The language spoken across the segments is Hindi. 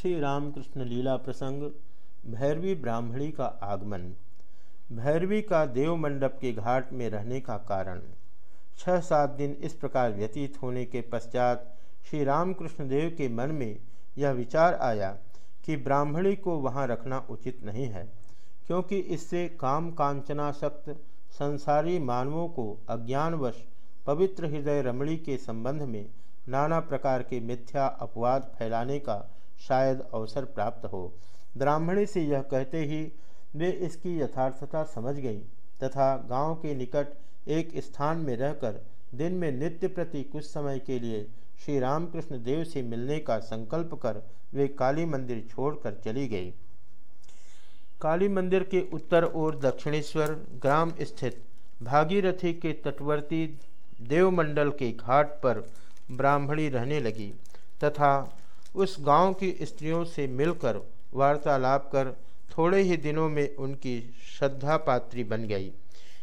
श्री रामकृष्ण लीला प्रसंग, भैरवी ब्राह्मणी का आगमन। भैरवी का देव मंडप के घाट में रहने का कारण। छह सात दिन इस प्रकार व्यतीत होने के पश्चात श्री रामकृष्ण देव के मन में यह विचार आया कि ब्राह्मणी को वहाँ रखना उचित नहीं है, क्योंकि इससे काम कांचनासक्त संसारी मानवों को अज्ञानवश, पवित्र हृदय रमणी के संबंध में नाना प्रकार के मिथ्या अपवाद फैलाने का शायद अवसर प्राप्त हो। ब्राह्मणी से यह कहते ही वे इसकी यथार्थता समझ गईं तथा गाँव के निकट एक स्थान में रहकर दिन में नित्य प्रति कुछ समय के लिए श्री रामकृष्ण देव से मिलने का संकल्प कर वे काली मंदिर छोड़कर चली गई। काली मंदिर के उत्तर ओर दक्षिणेश्वर ग्राम स्थित भागीरथी के तटवर्ती देवमंडल के घाट पर ब्राह्मणी रहने लगी तथा उस गाँव की स्त्रियों से मिलकर वार्तालाप कर थोड़े ही दिनों में उनकी श्रद्धा पात्री बन गई।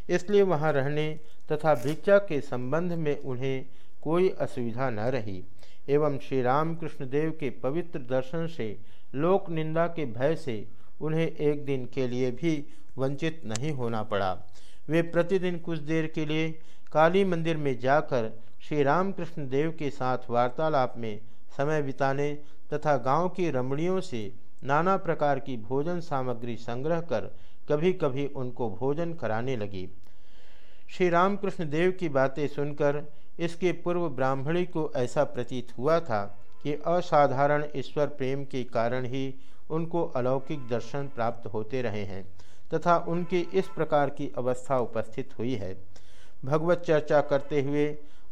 इसलिए वहाँ रहने तथा भिक्षा के संबंध में उन्हें कोई असुविधा न रही। एवं श्री रामकृष्ण देव के पवित्र दर्शन से, लोक निंदा के भय से उन्हें एक दिन के लिए भी वंचित नहीं होना पड़ा। वे प्रतिदिन कुछ देर के लिए काली मंदिर में जाकर श्री रामकृष्ण देव के साथ वार्तालाप में समय बिताने तथा गाँव की रमणियों से नाना प्रकार की भोजन सामग्री संग्रह कर कभी कभी उनको भोजन कराने लगी। श्री रामकृष्ण देव की बातें सुनकर इसके पूर्व ब्राह्मणी को ऐसा प्रतीत हुआ था कि असाधारण ईश्वर प्रेम के कारण ही उनको अलौकिक दर्शन प्राप्त होते रहे हैं तथा उनकी इस प्रकार की अवस्था उपस्थित हुई है। भगवत चर्चा करते हुए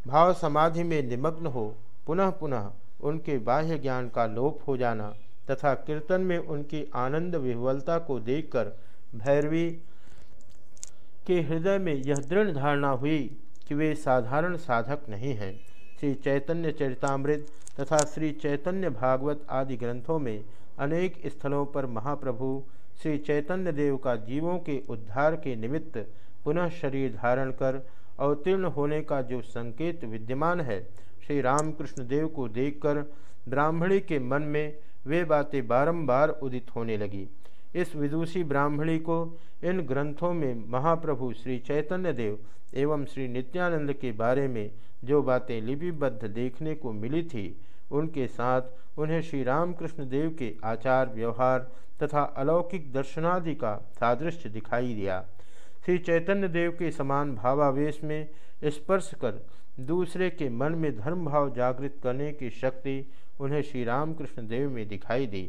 भाव समाधि में निमग्न हो पुनः पुनः उनके बाह्य ज्ञान का लोप हो जाना तथा कीर्तन में उनकी आनंद विह्वलता को देखकर भैरवी के हृदय में यह दृढ़ धारणा हुई कि वे साधारण साधक नहीं हैं। श्री चैतन्य चरितमृत तथा श्री चैतन्य भागवत आदि ग्रंथों में अनेक स्थलों पर महाप्रभु श्री चैतन्य देव का जीवों के उद्धार के निमित्त पुनः शरीर धारण कर अवतीर्ण होने का जो संकेत विद्यमान है, श्री रामकृष्ण देव को देखकर ब्राह्मणी के मन में वे बातें बारंबार उदित होने लगी। इस विदुषी ब्राह्मणी को इन ग्रंथों में महाप्रभु श्री चैतन्य देव एवं श्री नित्यानंद के बारे में जो बातें लिपिबद्ध देखने को मिली थी, उनके साथ उन्हें श्री रामकृष्ण देव के आचार व्यवहार तथा अलौकिक दर्शनादि का सादृश्य दिखाई दिया। श्री चैतन्य देव के समान भावावेश में स्पर्श कर दूसरे के मन में धर्म भाव जागृत करने की शक्ति उन्हें श्री रामकृष्ण देव में दिखाई दी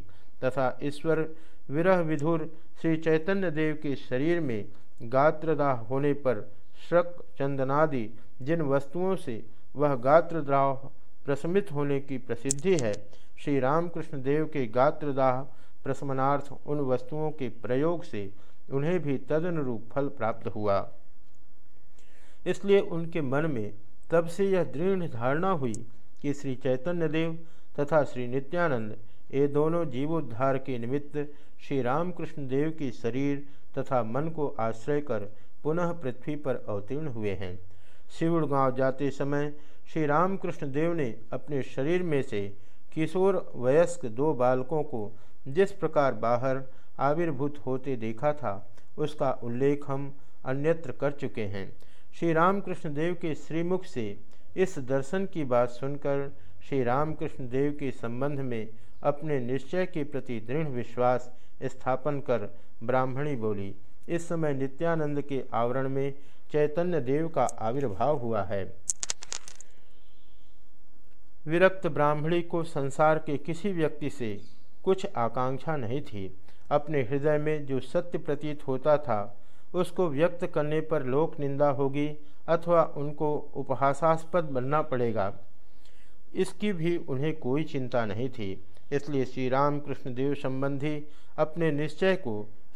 तथा ईश्वर विरह विधुर श्री चैतन्य देव के शरीर में गात्रदाह होने पर श्रक चंदनादि जिन वस्तुओं से वह गात्रदाह प्रशमित होने की प्रसिद्धि है, श्री रामकृष्ण देव के गात्रदाह प्रशमनार्थ उन वस्तुओं के प्रयोग से उन्हें भी तदनुरूप फल प्राप्त हुआ। इसलिए उनके मन में तब से यह दृढ़ धारणा हुई कि श्री चैतन्य देव तथा श्री नित्यानंद ये दोनों जीवोद्धार के निमित्त श्री रामकृष्ण देव की शरीर तथा मन को आश्रय कर पुनः पृथ्वी पर अवतीर्ण हुए हैं। शिवड़ गाँव जाते समय श्री रामकृष्ण देव ने अपने शरीर में से किशोर वयस्क दो बालकों को जिस प्रकार बाहर आविर्भूत होते देखा था, उसका उल्लेख हम अन्यत्र कर चुके हैं। श्री रामकृष्ण देव के श्रीमुख से इस दर्शन की बात सुनकर श्री रामकृष्ण देव के संबंध में अपने निश्चय के प्रति दृढ़ विश्वास स्थापन कर ब्राह्मणी बोली, इस समय नित्यानंद के आवरण में चैतन्य देव का आविर्भाव हुआ है। विरक्त ब्राह्मणी को संसार के किसी व्यक्ति से कुछ आकांक्षा नहीं थी। अपने हृदय में जो सत्य प्रतीत होता था, उसको व्यक्त करने पर लोक निंदा होगी अथवा उनको उपहासास्पद बनना पड़ेगा। इसकी भी उन्हें कोई चिंता नहीं थी। इसलिए श्री राम कृष्ण देव संबंधी अपने निश्चय को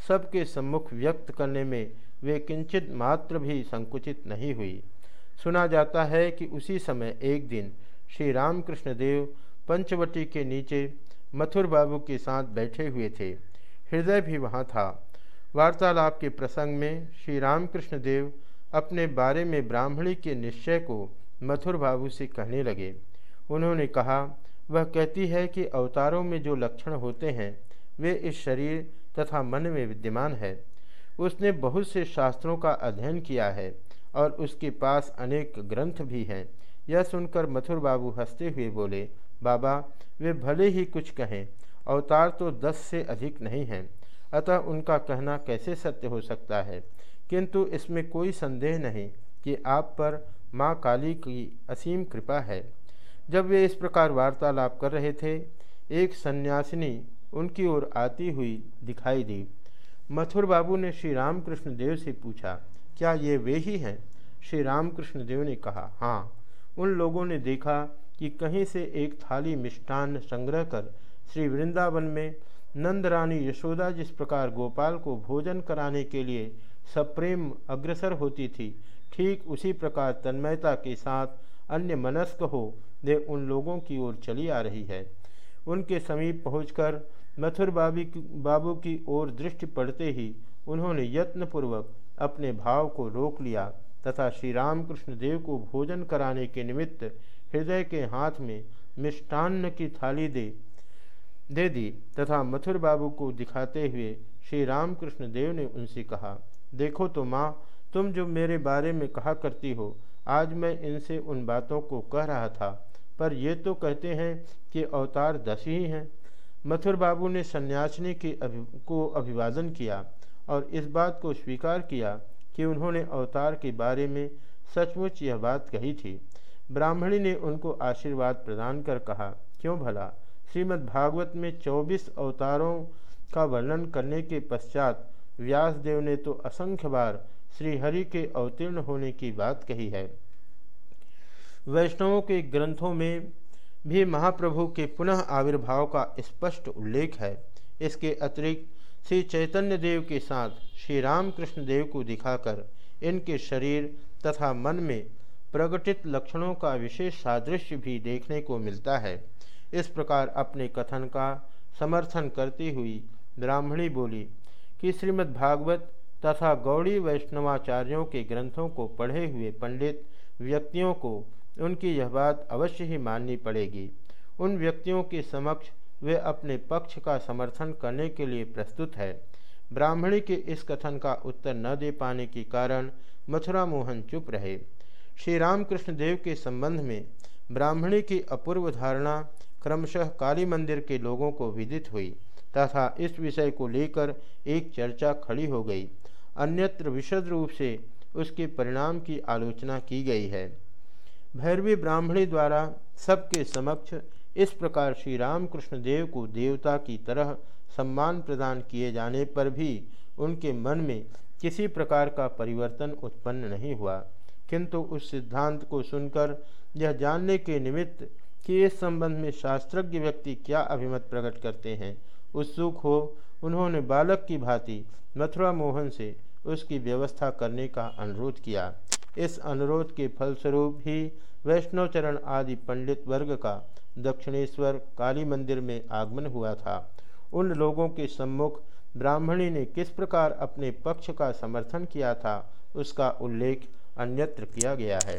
सबके सम्मुख व्यक्त करने में वे किंचित मात्र भी संकुचित नहीं हुई। सुना जाता है कि उसी समय एक दिन श्री रामकृष्ण देव पंचवटी के नीचे मथुर बाबू के साथ बैठे हुए थे। हृदय भी वहाँ था। वार्तालाप के प्रसंग में श्री रामकृष्ण देव अपने बारे में ब्राह्मणी के निश्चय को मथुर बाबू से कहने लगे। उन्होंने कहा, वह कहती है कि अवतारों में जो लक्षण होते हैं, वे इस शरीर तथा मन में विद्यमान है। उसने बहुत से शास्त्रों का अध्ययन किया है और उसके पास अनेक ग्रंथ भी हैं। यह सुनकर मथुर बाबू हँसते हुए बोले, बाबा, वे भले ही कुछ कहें अवतार तो दस से अधिक नहीं हैं। अतः उनका कहना कैसे सत्य हो सकता है? किंतु इसमें कोई संदेह नहीं कि आप पर माँ काली की असीम कृपा है। जब वे इस प्रकार वार्तालाप कर रहे थे, एक सन्यासिनी उनकी ओर आती हुई दिखाई दी। मथुर बाबू ने श्री रामकृष्ण देव से पूछा, क्या ये वे ही हैं? श्री रामकृष्ण देव ने कहा हाँ। उन लोगों ने देखा कि कहीं से एक थाली मिष्टान्न संग्रह कर श्री वृंदावन में नंद रानी यशोदा जिस प्रकार गोपाल को भोजन कराने के लिए सप्रेम अग्रसर होती थी, ठीक उसी प्रकार तन्मयता के साथ अन्य मनस्क हो, वे उन लोगों की ओर चली आ रही है। उनके समीप पहुंचकर मथुर बाबी बाबू की ओर दृष्टि पड़ते ही उन्होंने यत्नपूर्वक अपने भाव को रोक लिया तथा श्री रामकृष्ण देव को भोजन कराने के निमित्त हृदय के हाथ में मिष्टान्न की थाली दे दे दी तथा मथुर बाबू को दिखाते हुए श्री रामकृष्ण देव ने उनसे कहा, देखो तो माँ, तुम जो मेरे बारे में कहा करती हो, आज मैं इनसे उन बातों को कह रहा था, पर ये तो कहते हैं कि अवतार दस ही हैं मथुर बाबू ने सन्यासिनी की अभि, को अभिवादन किया और इस बात को स्वीकार किया कि उन्होंने अवतार के बारे में सचमुच यह बात कही थी। ब्राह्मणी ने उनको आशीर्वाद प्रदान कर कहा, क्यों भला? श्रीमद् भागवत में 24 अवतारों का वर्णन करने के पश्चात व्यासदेव ने तो असंख्य बार श्रीहरि के अवतीर्ण होने की बात कही है। वैष्णवों के ग्रंथों में भी महाप्रभु के पुनः आविर्भाव का स्पष्ट उल्लेख है। इसके अतिरिक्त श्री चैतन्य देव के साथ श्री रामकृष्ण देव को दिखाकर इनके शरीर तथा मन में प्रकटित लक्षणों का विशेष सादृश्य भी देखने को मिलता है। इस प्रकार अपने कथन का समर्थन करती हुई ब्राह्मणी बोली कि श्रीमद् भागवत तथा गौड़ी वैष्णवाचार्यों के ग्रंथों को पढ़े हुए पंडित व्यक्तियों को उनकी यह बात अवश्य ही माननी पड़ेगी। उन व्यक्तियों के समक्ष वे अपने पक्ष का समर्थन करने के लिए प्रस्तुत है। ब्राह्मणी के इस कथन का उत्तर न दे पाने के कारण मथुरा मोहन चुप रहे। श्री रामकृष्ण देव के संबंध में ब्राह्मणी की अपूर्व धारणा क्रमशः काली मंदिर के लोगों को विदित हुई, तथा इस विषय को लेकर एक चर्चा खड़ी हो गई। अन्यत्र विशद रूप से उसके परिणाम की आलोचना की गई है। भैरवी ब्राह्मणी द्वारा सबके समक्ष इस प्रकार श्री रामकृष्ण देव को देवता की तरह सम्मान प्रदान किए जाने पर भी उनके मन में किसी प्रकार का परिवर्तन उत्पन्न नहीं हुआ। किंतु उस सिद्धांत को सुनकर, यह जानने के निमित्त कि इस संबंध में शास्त्रज्ञ व्यक्ति क्या अभिमत प्रकट करते हैं? उत्सुक हो, उन्होंने बालक की भांति मथुरा मोहन से उसकी व्यवस्था करने का अनुरोध किया। इस अनुरोध के फलस्वरूप ही वैष्णवचरण आदि पंडित वर्ग का दक्षिणेश्वर काली मंदिर में आगमन हुआ था। उन लोगों के सम्मुख ब्राह्मणी ने किस प्रकार अपने पक्ष का समर्थन किया था, उसका उल्लेख अन्यत्र किया गया है।